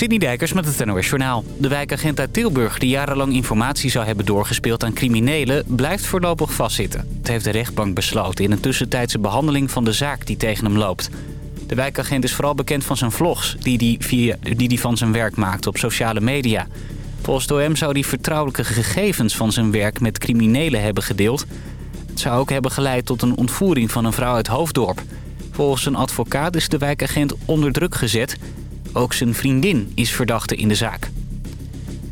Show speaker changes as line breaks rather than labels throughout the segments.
Sidney Dijkers met het NOS Journaal. De wijkagent uit Tilburg die jarenlang informatie zou hebben doorgespeeld aan criminelen... blijft voorlopig vastzitten. Het heeft de rechtbank besloten in een tussentijdse behandeling van de zaak die tegen hem loopt. De wijkagent is vooral bekend van zijn vlogs die hij die, die die van zijn werk maakt op sociale media. Volgens OM zou hij vertrouwelijke gegevens van zijn werk met criminelen hebben gedeeld. Het zou ook hebben geleid tot een ontvoering van een vrouw uit Hoofddorp. Volgens een advocaat is de wijkagent onder druk gezet... Ook zijn vriendin is verdachte in de zaak.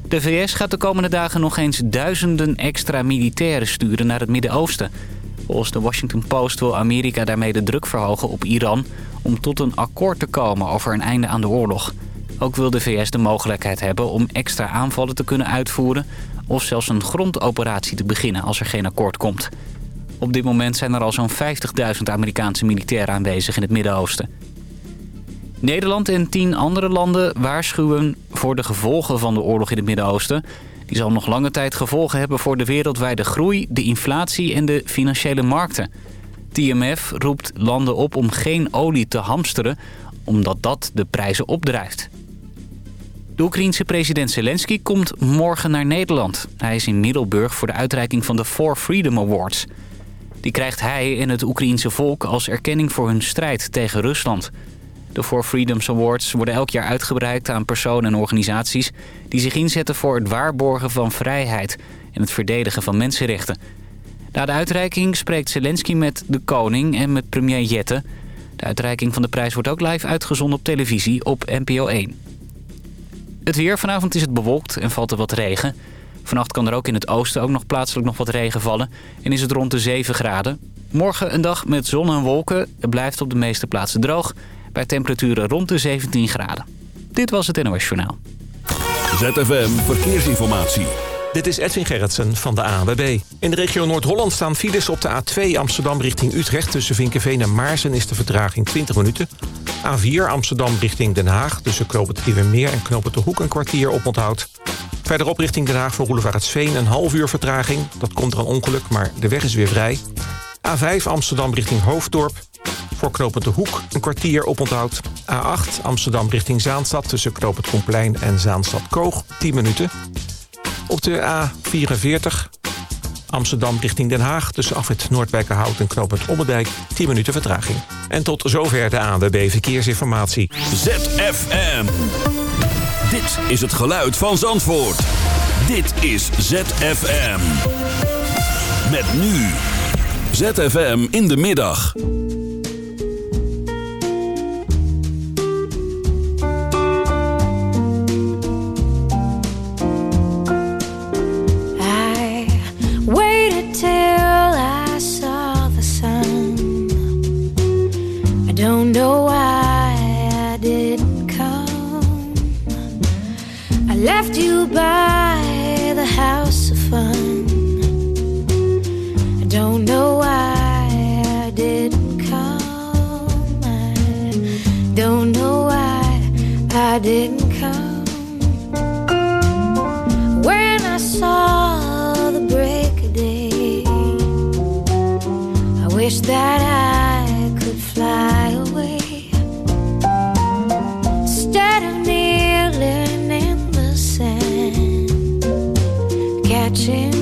De VS gaat de komende dagen nog eens duizenden extra militairen sturen naar het Midden-Oosten. Volgens de Washington Post wil Amerika daarmee de druk verhogen op Iran... om tot een akkoord te komen over een einde aan de oorlog. Ook wil de VS de mogelijkheid hebben om extra aanvallen te kunnen uitvoeren... of zelfs een grondoperatie te beginnen als er geen akkoord komt. Op dit moment zijn er al zo'n 50.000 Amerikaanse militairen aanwezig in het Midden-Oosten. Nederland en tien andere landen waarschuwen voor de gevolgen van de oorlog in het Midden-Oosten. Die zal nog lange tijd gevolgen hebben voor de wereldwijde groei, de inflatie en de financiële markten. TMF roept landen op om geen olie te hamsteren, omdat dat de prijzen opdrijft. De Oekraïense president Zelensky komt morgen naar Nederland. Hij is in Middelburg voor de uitreiking van de Four Freedom Awards. Die krijgt hij en het Oekraïense volk als erkenning voor hun strijd tegen Rusland... De Four Freedoms Awards worden elk jaar uitgebreid aan personen en organisaties... die zich inzetten voor het waarborgen van vrijheid en het verdedigen van mensenrechten. Na de uitreiking spreekt Zelensky met de koning en met premier Jette. De uitreiking van de prijs wordt ook live uitgezonden op televisie op NPO 1. Het weer. Vanavond is het bewolkt en valt er wat regen. Vannacht kan er ook in het oosten ook nog plaatselijk nog wat regen vallen... en is het rond de 7 graden. Morgen een dag met zon en wolken. Het blijft op de meeste plaatsen droog bij temperaturen rond de 17 graden. Dit was het NOS Journaal.
ZFM Verkeersinformatie.
Dit is Edwin Gerritsen van de ANWB. In de regio Noord-Holland staan files op de A2 Amsterdam richting Utrecht. Tussen Vinkenveen en Maarsen is de vertraging 20 minuten. A4 Amsterdam richting Den Haag. Tussen Knoop het Meer en Knoop het de Hoek een kwartier op onthoud. Verderop richting Den Haag voor Sveen een half uur vertraging. Dat komt er een ongeluk, maar de weg is weer vrij. A5 Amsterdam richting Hoofddorp. Voor Knopend de Hoek een kwartier oponthoud. A8 Amsterdam richting Zaanstad tussen Knopend Komplein en Zaanstad-Koog 10 minuten. Op de A44 Amsterdam richting Den Haag tussen afrit Noordwijkerhout en Knopend Ommerdijk 10 minuten vertraging. En tot zover de ANWB Verkeersinformatie.
ZFM. Dit is het geluid van Zandvoort. Dit is ZFM. Met nu. ZFM in de middag.
watching.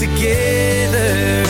together.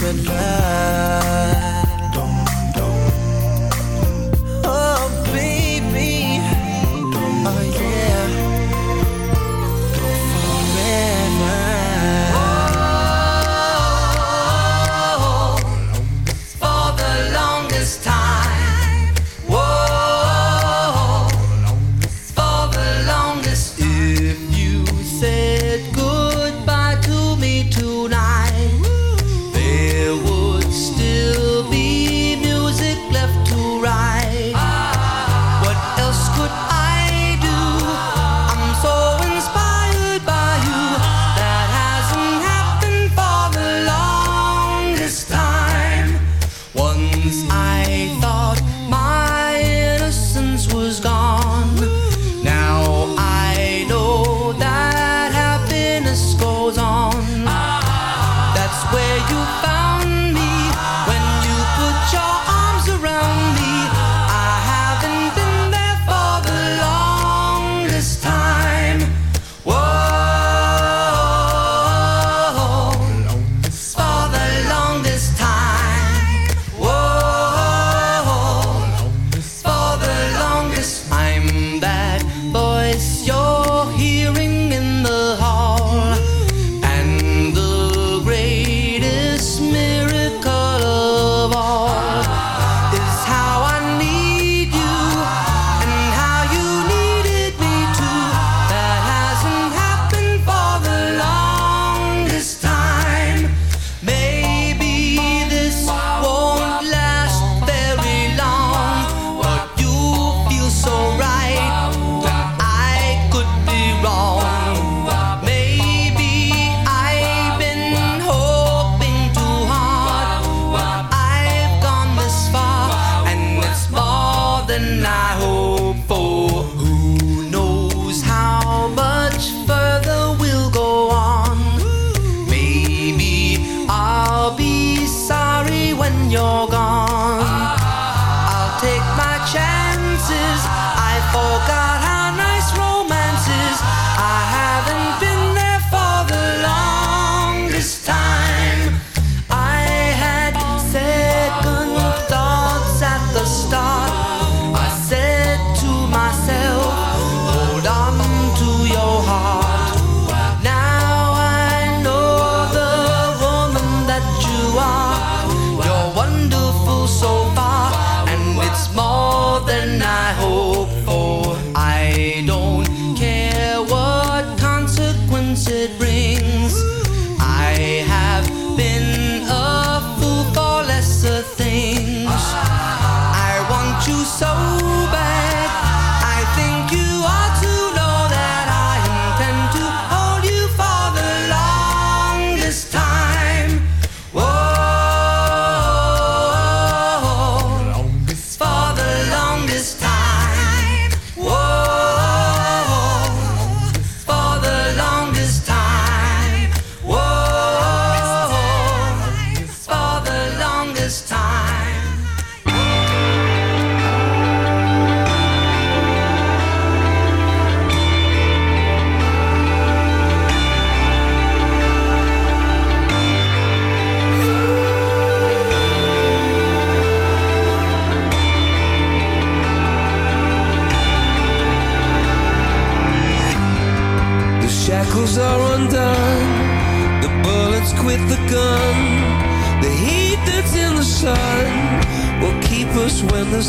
good love.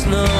Us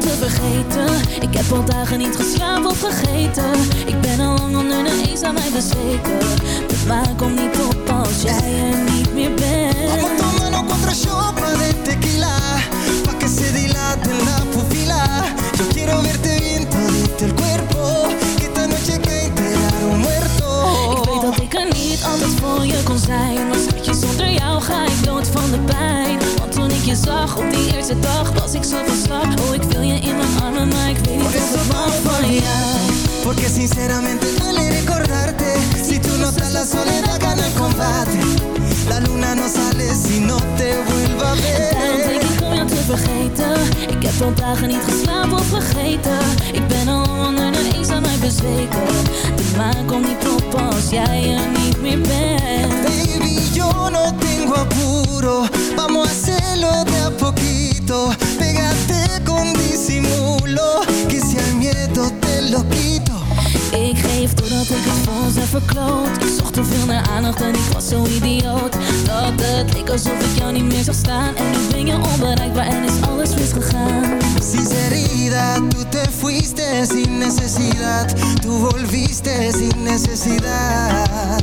te vergeten. Ik heb al dagen niet geslapen of vergeten Ik ben al lang onder de eens aan mij bezweken. De maan komt niet op als jij er niet meer
Vamos
bent
tomando contra chopa de tequila. Pa' que se dilate la pupila Yo quiero verte bien todito el cuerpo. Que esta noche que enterar un muerto.
Ik weet dat ik er niet altijd voor je kon zijn. Maar schatje, zonder jou ga ik dood van de pijn je zag op die eerste dag Was ik zo van slag Oh, ik wil je in mijn armen Maar ik weet niet of ik van jou
Porque sinceramente duele recordarte. Si tú no estás la soledad gana el combate. La luna no sale si no te vuelva a
Daarom denk
ver
ik om jou te vergeten. Ik heb al dagen niet geslapen of vergeten. Ik ben al onder de eens aan mij bezweken. De maan komt niet op als jij er niet meer bent.
Baby, yo no apuro. Vamos a hacerlo de a poquito. Pégate con disimulo. Que si al miedo te lo quito.
Ik geef doordat ik het ons heb verkloot Ik zocht te veel naar aandacht en ik was zo idioot Dat het leek alsof ik jou niet meer zag staan En nu ben je onbereikbaar en is alles misgegaan
Sinceridad, tú te fuiste sin necesidad. Tú volviste sin necesidad.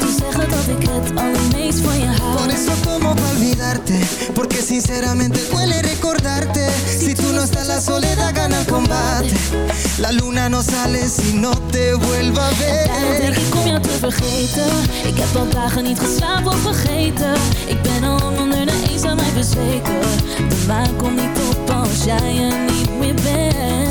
ik het allermeest van je
Por
hou
eso como pa olvidarte? Porque sinceramente duele recordarte. Si tú no estás la soledad gana el combate. La luna no sale si no te vuelva a
Daarom denk
ver
ik om jou te vergeten. Ik heb al dagen niet geslapen of vergeten. Ik ben al lang onder de eens aan mij bezweken. De maan komt niet op als jij er niet meer bent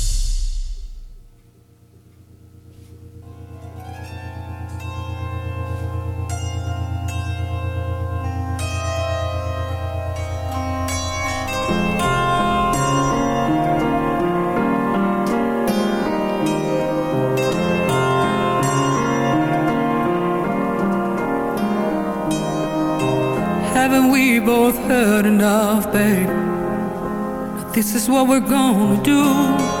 This is what we're gonna do.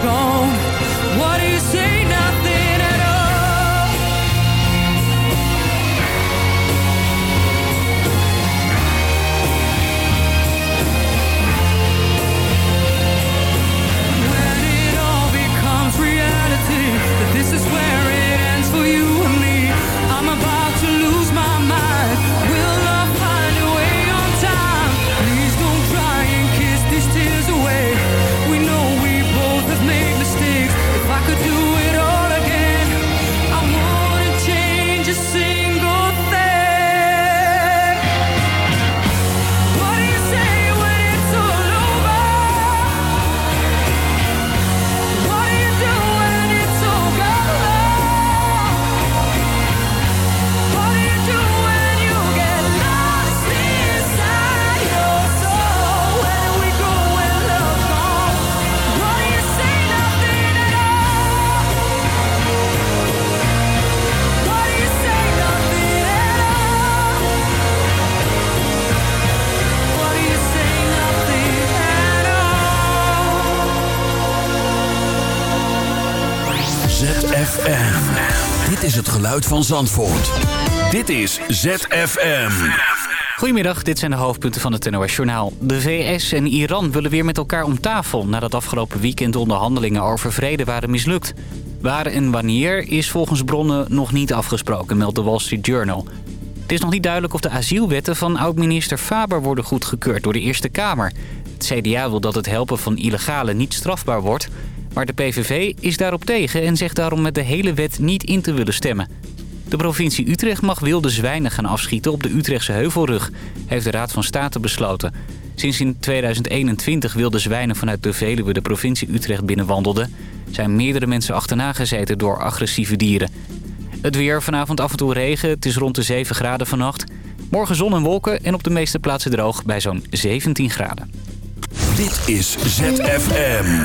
gone.
Geluid van Zandvoort. Dit is ZFM.
Goedemiddag, dit zijn de hoofdpunten van het NOS Journaal. De VS en Iran willen weer met elkaar om tafel... nadat afgelopen weekend onderhandelingen over vrede waren mislukt. Waar en wanneer is volgens bronnen nog niet afgesproken, meldt de Wall Street Journal. Het is nog niet duidelijk of de asielwetten van oud-minister Faber worden goedgekeurd door de Eerste Kamer. Het CDA wil dat het helpen van illegalen niet strafbaar wordt... maar de PVV is daarop tegen en zegt daarom met de hele wet niet in te willen stemmen. De provincie Utrecht mag wilde zwijnen gaan afschieten op de Utrechtse Heuvelrug, heeft de Raad van State besloten. Sinds in 2021 wilde zwijnen vanuit de Veluwe de provincie Utrecht binnenwandelden... zijn meerdere mensen achterna gezeten door agressieve dieren. Het weer, vanavond af en toe regen, het is rond de 7 graden vannacht. Morgen zon en wolken en op de meeste plaatsen droog bij zo'n 17 graden.
Dit is ZFM.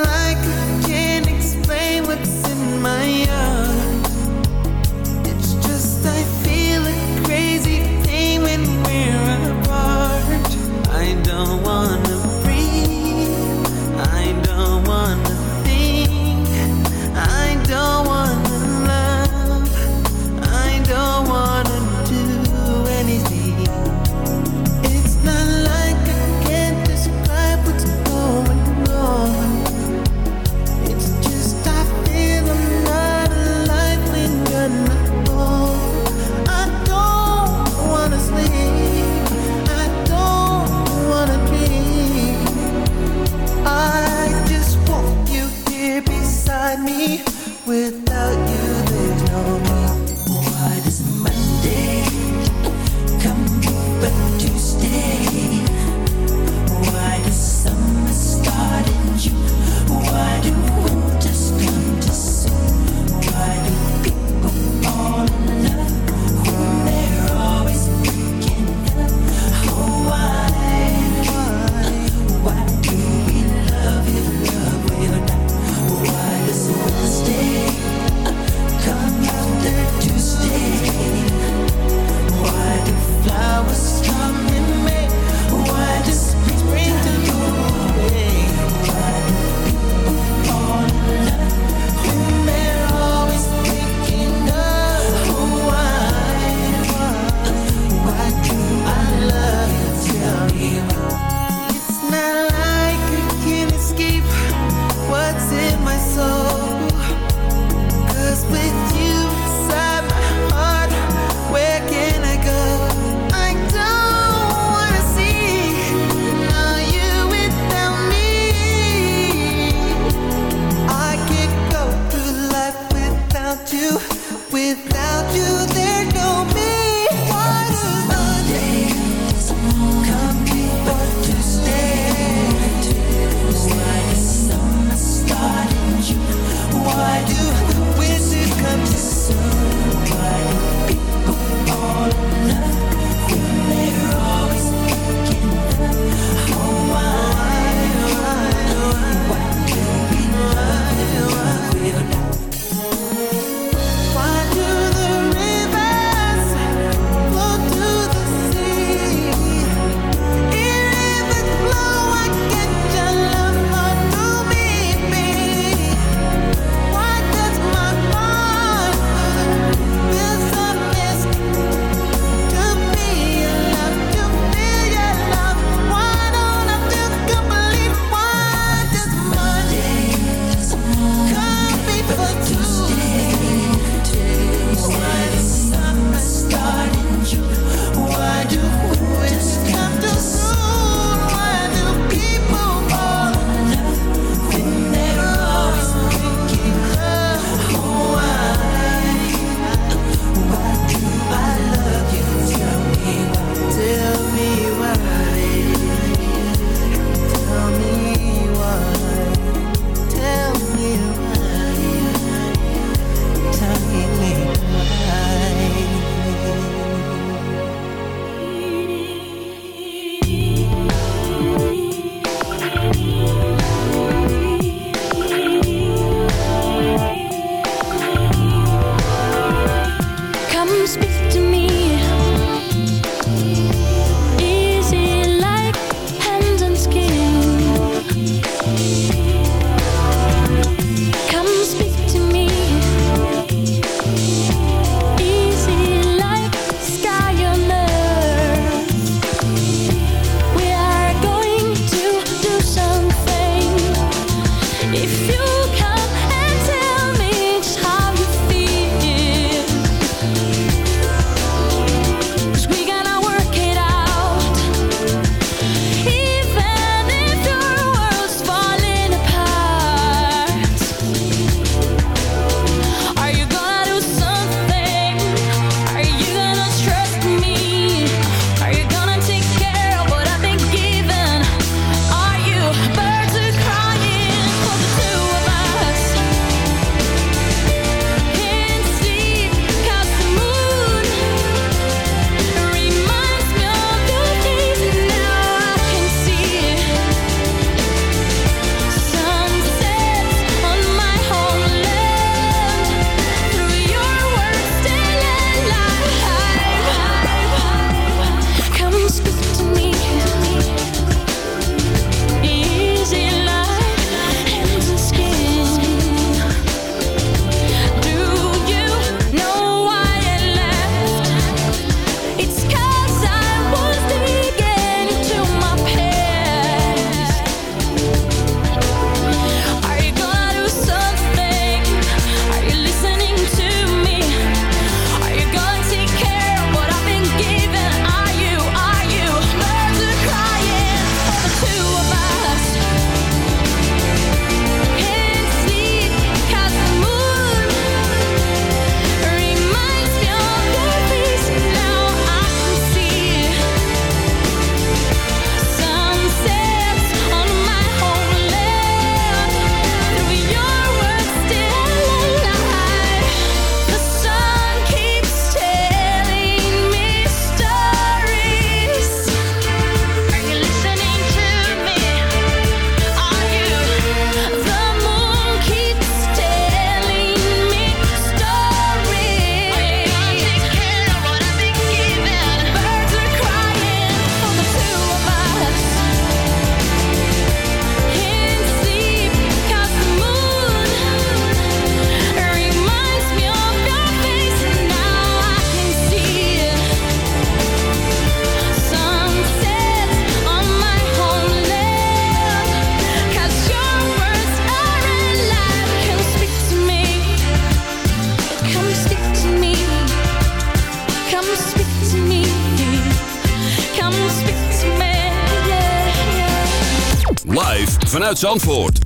Uit Zandvoort.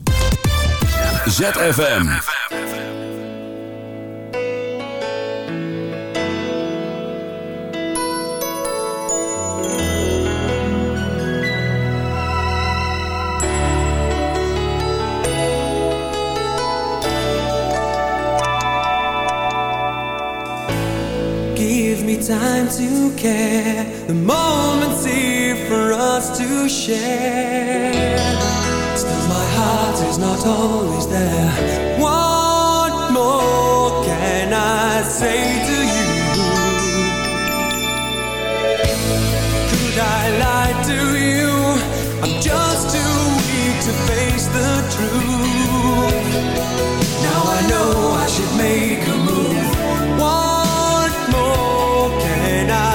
ZFM.
Give me time to care The moment's here for us to share distance, my heart is not always there. What more can I say to you? Could I lie to you? I'm just too weak to face the truth. Now I know I should make a move. What more can I?